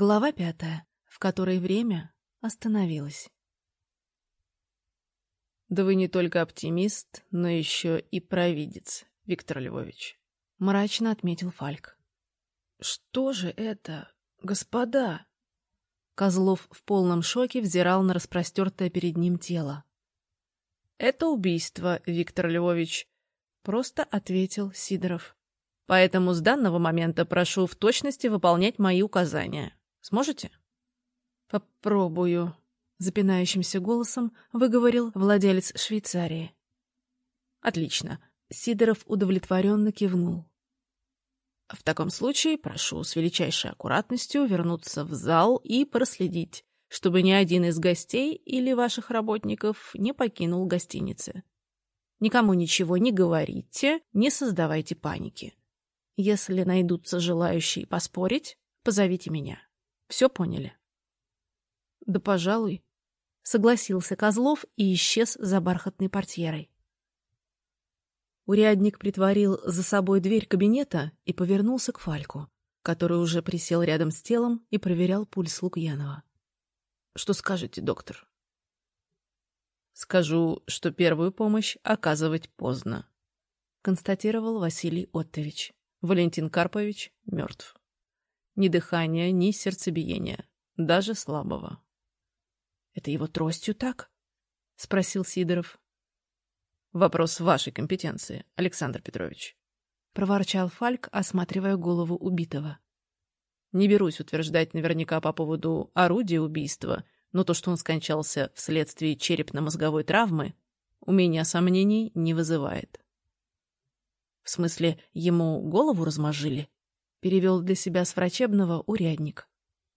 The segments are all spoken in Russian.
Глава пятая, в которой время остановилось. Да вы не только оптимист, но еще и провидец, Виктор Львович. Мрачно отметил Фальк. Что же это, господа? Козлов в полном шоке взирал на распростертое перед ним тело. Это убийство, Виктор Львович, просто ответил Сидоров. Поэтому с данного момента прошу в точности выполнять мои указания. Сможете? Попробую, запинающимся голосом выговорил владелец Швейцарии. Отлично. Сидоров удовлетворенно кивнул. В таком случае прошу с величайшей аккуратностью вернуться в зал и проследить, чтобы ни один из гостей или ваших работников не покинул гостиницы. Никому ничего не говорите, не создавайте паники. Если найдутся желающие поспорить, позовите меня. Все поняли? Да, пожалуй, согласился Козлов и исчез за бархатной портьерой. Урядник притворил за собой дверь кабинета и повернулся к Фальку, который уже присел рядом с телом и проверял пульс Лукьянова. «Что скажете, доктор?» «Скажу, что первую помощь оказывать поздно», — констатировал Василий Оттович. Валентин Карпович мертв. Ни дыхания, ни сердцебиения, даже слабого. — Это его тростью так? — спросил Сидоров. — Вопрос вашей компетенции, Александр Петрович. — проворчал Фальк, осматривая голову убитого. — Не берусь утверждать наверняка по поводу орудия убийства, но то, что он скончался вследствие черепно-мозговой травмы, у меня сомнений не вызывает. В смысле, ему голову размозжили? Перевел для себя с врачебного урядник.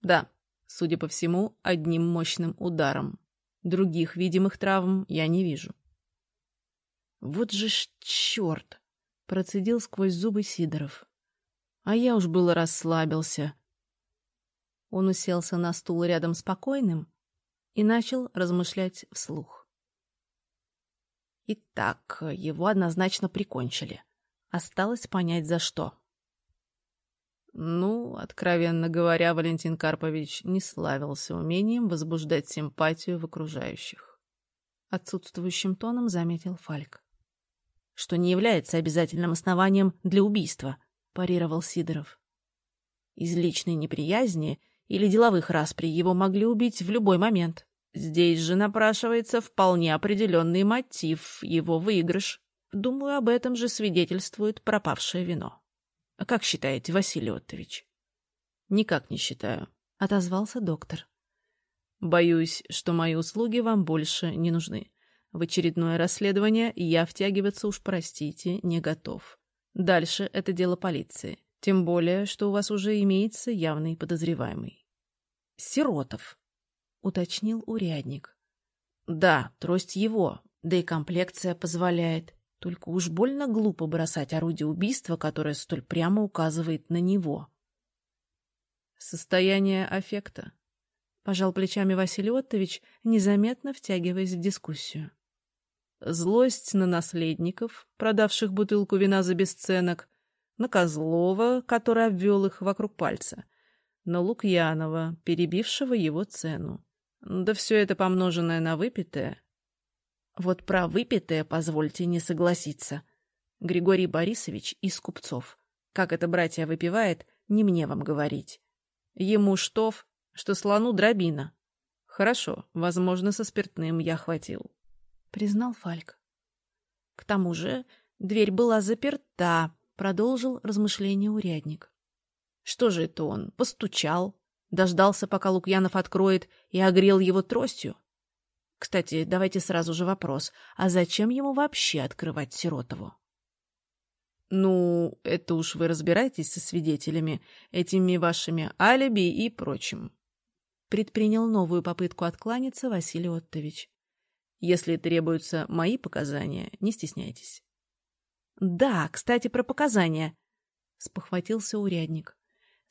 Да, судя по всему, одним мощным ударом. Других видимых травм я не вижу. Вот же ж черт! Процедил сквозь зубы Сидоров. А я уж было расслабился. Он уселся на стул рядом с покойным и начал размышлять вслух. Итак, его однозначно прикончили. Осталось понять, за что. Ну, откровенно говоря, Валентин Карпович не славился умением возбуждать симпатию в окружающих. Отсутствующим тоном заметил Фальк. Что не является обязательным основанием для убийства, парировал Сидоров. Из личной неприязни или деловых распри его могли убить в любой момент. Здесь же напрашивается вполне определенный мотив, его выигрыш. Думаю, об этом же свидетельствует пропавшее вино. А как считаете, Василий Оттович? Никак не считаю, — отозвался доктор. Боюсь, что мои услуги вам больше не нужны. В очередное расследование я втягиваться уж, простите, не готов. Дальше это дело полиции. Тем более, что у вас уже имеется явный подозреваемый. Сиротов, — уточнил урядник. Да, трость его, да и комплекция позволяет. Только уж больно глупо бросать орудие убийства, которое столь прямо указывает на него. Состояние аффекта. Пожал плечами Василий Оттович, незаметно втягиваясь в дискуссию. Злость на наследников, продавших бутылку вина за бесценок, на Козлова, который обвел их вокруг пальца, на Лукьянова, перебившего его цену. Да все это помноженное на выпитое вот про выпитое позвольте не согласиться. Григорий Борисович из купцов. Как это братья выпивает, не мне вам говорить. Ему штоф, что слону дробина. Хорошо, возможно, со спиртным я хватил. Признал Фальк. К тому же дверь была заперта, продолжил размышление урядник. Что же это он? Постучал, дождался, пока Лукьянов откроет, и огрел его тростью? Кстати, давайте сразу же вопрос. А зачем ему вообще открывать Сиротову? Ну, это уж вы разбираетесь со свидетелями, этими вашими алиби и прочим. Предпринял новую попытку откланяться Василий Оттович. Если требуются мои показания, не стесняйтесь. Да, кстати, про показания, спохватился урядник.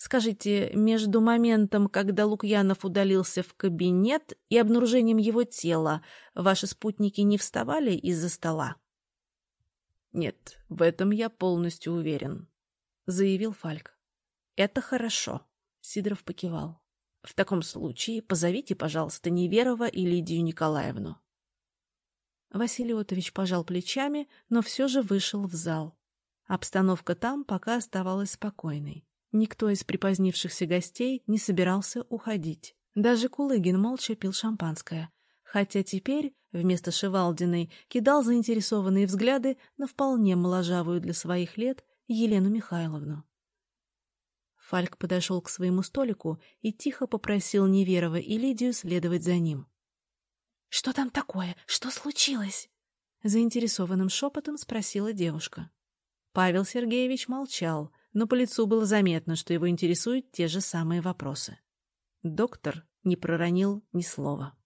Скажите, между моментом, когда Лукьянов удалился в кабинет, и обнаружением его тела, ваши спутники не вставали из-за стола? — Нет, в этом я полностью уверен, — заявил Фальк. — Это хорошо, — Сидоров покивал. В таком случае позовите, пожалуйста, Неверова и Лидию Николаевну. Василий Отович пожал плечами, но все же вышел в зал. Обстановка там пока оставалась спокойной. Никто из припозднившихся гостей не собирался уходить. Даже Кулыгин молча пил шампанское, хотя теперь вместо Шевалдиной кидал заинтересованные взгляды на вполне моложавую для своих лет Елену Михайловну. Фальк подошел к своему столику и тихо попросил Неверова и Лидию следовать за ним. «Что там такое? Что случилось?» Заинтересованным шепотом спросила девушка. Павел Сергеевич молчал, но по лицу было заметно, что его интересуют те же самые вопросы. Доктор не проронил ни слова.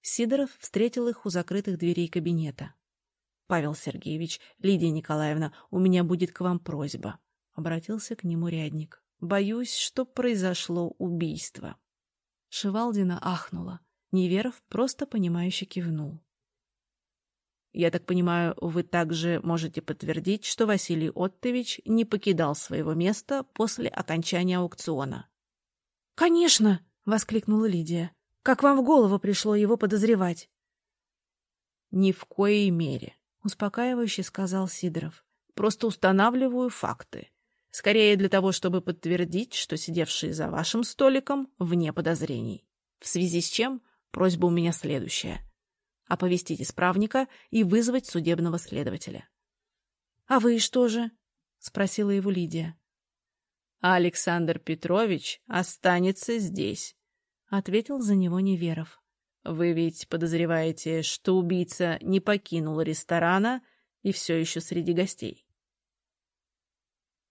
Сидоров встретил их у закрытых дверей кабинета. — Павел Сергеевич, Лидия Николаевна, у меня будет к вам просьба. Обратился к нему рядник. — Боюсь, что произошло убийство. Шивалдина ахнула. Неверов просто понимающе кивнул. Я так понимаю, вы также можете подтвердить, что Василий Оттович не покидал своего места после окончания аукциона. «Конечно!» — воскликнула Лидия. «Как вам в голову пришло его подозревать?» «Ни в коей мере», — успокаивающе сказал Сидоров. «Просто устанавливаю факты. Скорее для того, чтобы подтвердить, что сидевший за вашим столиком вне подозрений. В связи с чем просьба у меня следующая. Оповестить исправника и вызвать судебного следователя». «А вы что же?» — спросила его Лидия Александр Петрович останется здесь», — ответил за него Неверов. «Вы ведь подозреваете, что убийца не покинул ресторана и все еще среди гостей?»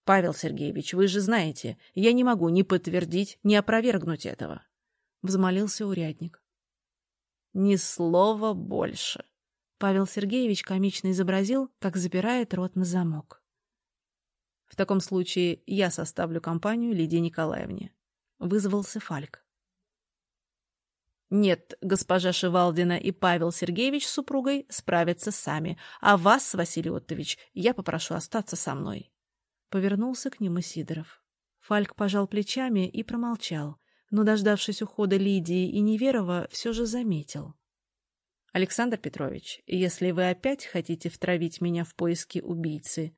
«Павел Сергеевич, вы же знаете, я не могу ни подтвердить, ни опровергнуть этого», — взмолился урядник. «Ни слова больше», — Павел Сергеевич комично изобразил, как запирает рот на замок. В таком случае я составлю компанию Лидии Николаевне. Вызвался Фальк. Нет, госпожа Шивалдина и Павел Сергеевич с супругой справятся сами, а вас, Василий Оттович, я попрошу остаться со мной. Повернулся к нему Сидоров. Фальк пожал плечами и промолчал, но, дождавшись ухода Лидии и Неверова, все же заметил. «Александр Петрович, если вы опять хотите втравить меня в поиски убийцы,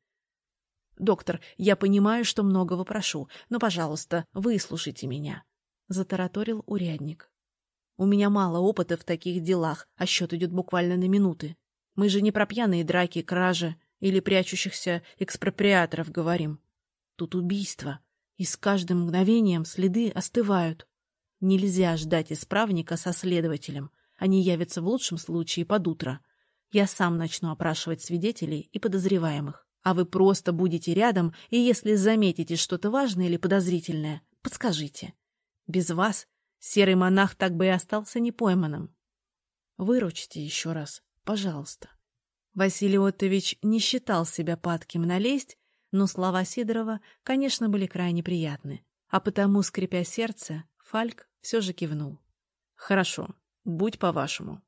«Доктор, я понимаю, что многого прошу, но, пожалуйста, выслушайте меня», — затараторил урядник. «У меня мало опыта в таких делах, а счет идет буквально на минуты. Мы же не про пьяные драки, кражи или прячущихся экспроприаторов говорим. Тут убийство, и с каждым мгновением следы остывают. Нельзя ждать исправника со следователем. Они явятся в лучшем случае под утро. Я сам начну опрашивать свидетелей и подозреваемых а вы просто будете рядом, и если заметите что-то важное или подозрительное, подскажите. Без вас серый монах так бы и остался непойманным. Выручите еще раз, пожалуйста. Василий Оттович не считал себя падким на лесть, но слова Сидорова, конечно, были крайне приятны, а потому, скрипя сердце, Фальк все же кивнул. — Хорошо, будь по-вашему.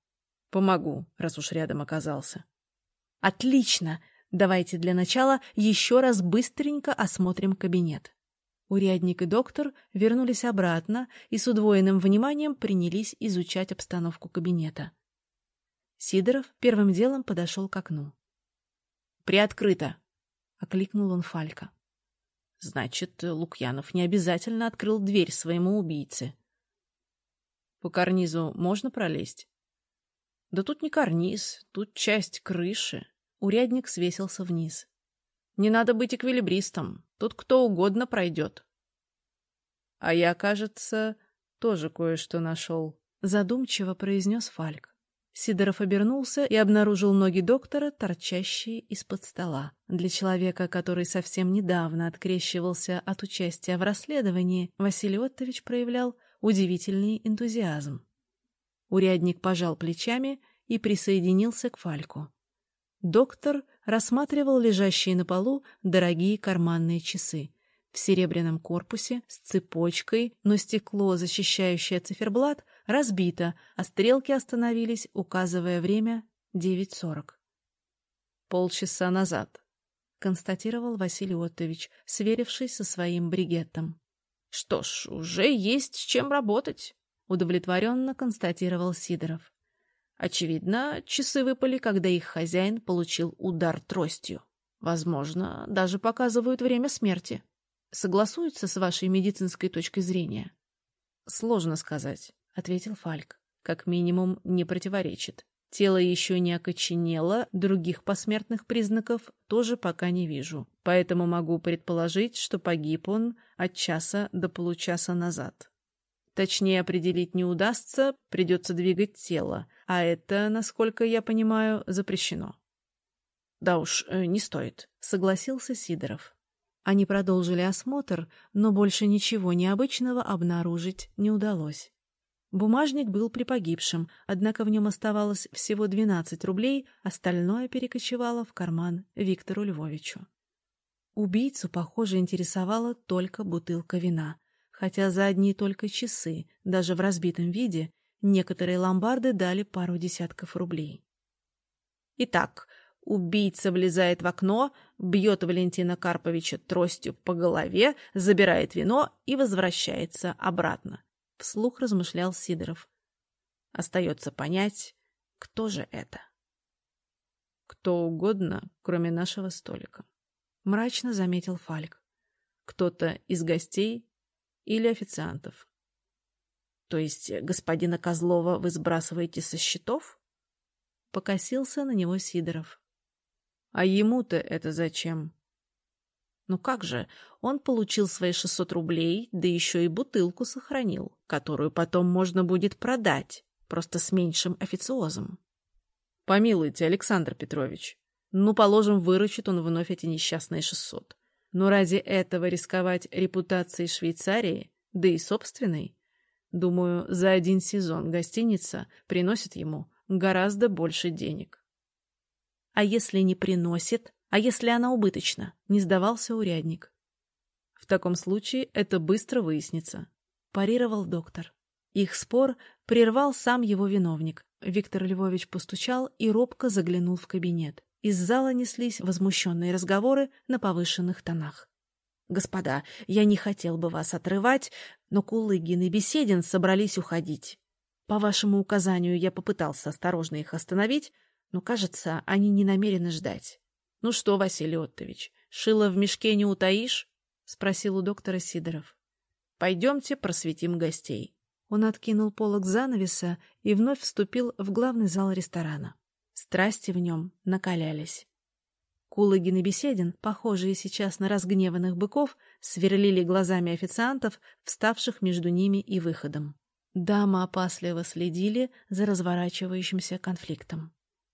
Помогу, раз уж рядом оказался. — Отлично! Давайте для начала еще раз быстренько осмотрим кабинет. Урядник и доктор вернулись обратно и с удвоенным вниманием принялись изучать обстановку кабинета. Сидоров первым делом подошел к окну. «Приоткрыто!» — окликнул он Фалька. «Значит, Лукьянов не обязательно открыл дверь своему убийце». «По карнизу можно пролезть?» «Да тут не карниз, тут часть крыши», Урядник свесился вниз. «Не надо быть эквилибристом. Тут кто угодно пройдет». «А я, кажется, тоже кое-что нашел», — задумчиво произнес Фальк. Сидоров обернулся и обнаружил ноги доктора, торчащие из-под стола. Для человека, который совсем недавно открещивался от участия в расследовании, Василий Оттович проявлял удивительный энтузиазм. Урядник пожал плечами и присоединился к Фальку. Доктор рассматривал лежащие на полу дорогие карманные часы в серебряном корпусе с цепочкой, но стекло, защищающее циферблат, разбито, а стрелки остановились, указывая время 9.40. «Полчаса назад», — констатировал Василий Оттович, сверившись со своим бригеттом. Что ж, уже есть с чем работать, удовлетворенно констатировал Сидоров. Очевидно, часы выпали, когда их хозяин получил удар тростью. Возможно, даже показывают время смерти. Согласуются с вашей медицинской точкой зрения? Сложно сказать, ответил Фальк. Как минимум, не противоречит. Тело еще не окоченело, других посмертных признаков тоже пока не вижу. Поэтому могу предположить, что погиб он от часа до получаса назад. Точнее определить не удастся, придется двигать тело, а это, насколько я понимаю, запрещено. Да уж, э, не стоит, согласился Сидоров. Они продолжили осмотр, но больше ничего необычного обнаружить не удалось. Бумажник был при погибшем, однако в нем оставалось всего 12 рублей, остальное перекочевало в карман Виктору Львовичу. Убийцу, похоже, интересовала только бутылка вина, хотя за одни только часы, даже в разбитом виде, некоторые ломбарды дали пару десятков рублей. Итак, убийца влезает в окно, бьет Валентина Карповича тростью по голове, забирает вино и возвращается обратно. Вслух размышлял Сидоров. Остается понять, кто же это. Кто угодно, кроме нашего столика. Мрачно заметил Фальк. Кто-то из гостей или официантов. То есть господина Козлова вы сбрасываете со счетов? Покосился на него Сидоров. А ему-то это зачем? Ну как же, он получил свои 600 рублей, да еще и бутылку сохранил, которую потом можно будет продать, просто с меньшим официозом. Помилуйте, Александр Петрович. Ну, положим, выручит он вновь эти несчастные 600. Но ради этого рисковать репутацией Швейцарии, да и собственной? Думаю, за один сезон гостиница приносит ему гораздо больше денег. А если не приносит, а если она убыточна? Не сдавался урядник. В таком случае это быстро выяснится, парировал доктор. Их спор прервал сам его виновник. Виктор Львович постучал и робко заглянул в кабинет. Из зала неслись возмущенные разговоры на повышенных тонах. «Господа, я не хотел бы вас отрывать, но Кулыгин и Беседин собрались уходить. По вашему указанию я попытался осторожно их остановить, но, кажется, они не намерены ждать. — Ну что, Василий Оттович, шило в мешке не утаишь? — спросил у доктора Сидоров. — Пойдемте просветим гостей. Он откинул полог занавеса и вновь вступил в главный зал ресторана. Страсти в нем накалялись. Кулагин и Беседин, похожие сейчас на разгневанных быков, сверлили глазами официантов, вставших между ними и выходом. Дамы опасливо следили за разворачивающимся конфликтом.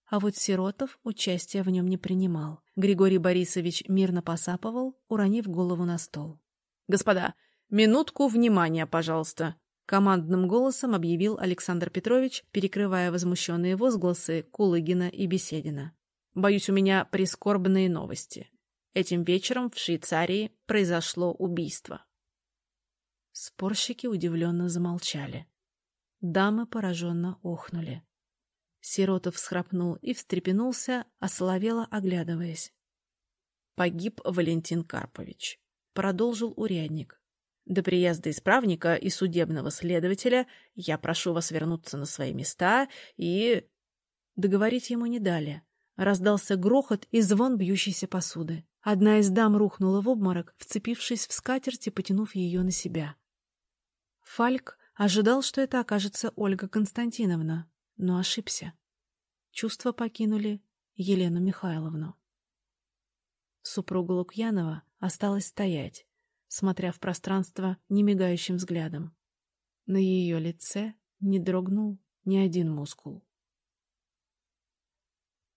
А вот Сиротов участия в нем не принимал. Григорий Борисович мирно посапывал, уронив голову на стол. «Господа, минутку внимания, пожалуйста!» Командным голосом объявил Александр Петрович, перекрывая возмущенные возгласы Кулыгина и Беседина. «Боюсь, у меня прискорбные новости. Этим вечером в Швейцарии произошло убийство». Спорщики удивленно замолчали. Дамы пораженно охнули. Сиротов всхрапнул и встрепенулся, осоловело оглядываясь. «Погиб Валентин Карпович», — продолжил урядник. «До приезда исправника и судебного следователя я прошу вас вернуться на свои места и...» Договорить ему не дали. Раздался грохот и звон бьющейся посуды. Одна из дам рухнула в обморок, вцепившись в скатерть и потянув ее на себя. Фальк ожидал, что это окажется Ольга Константиновна, но ошибся. Чувства покинули Елену Михайловну. Супруга Лукьянова осталась стоять, смотря в пространство немигающим взглядом. На ее лице не дрогнул ни один мускул.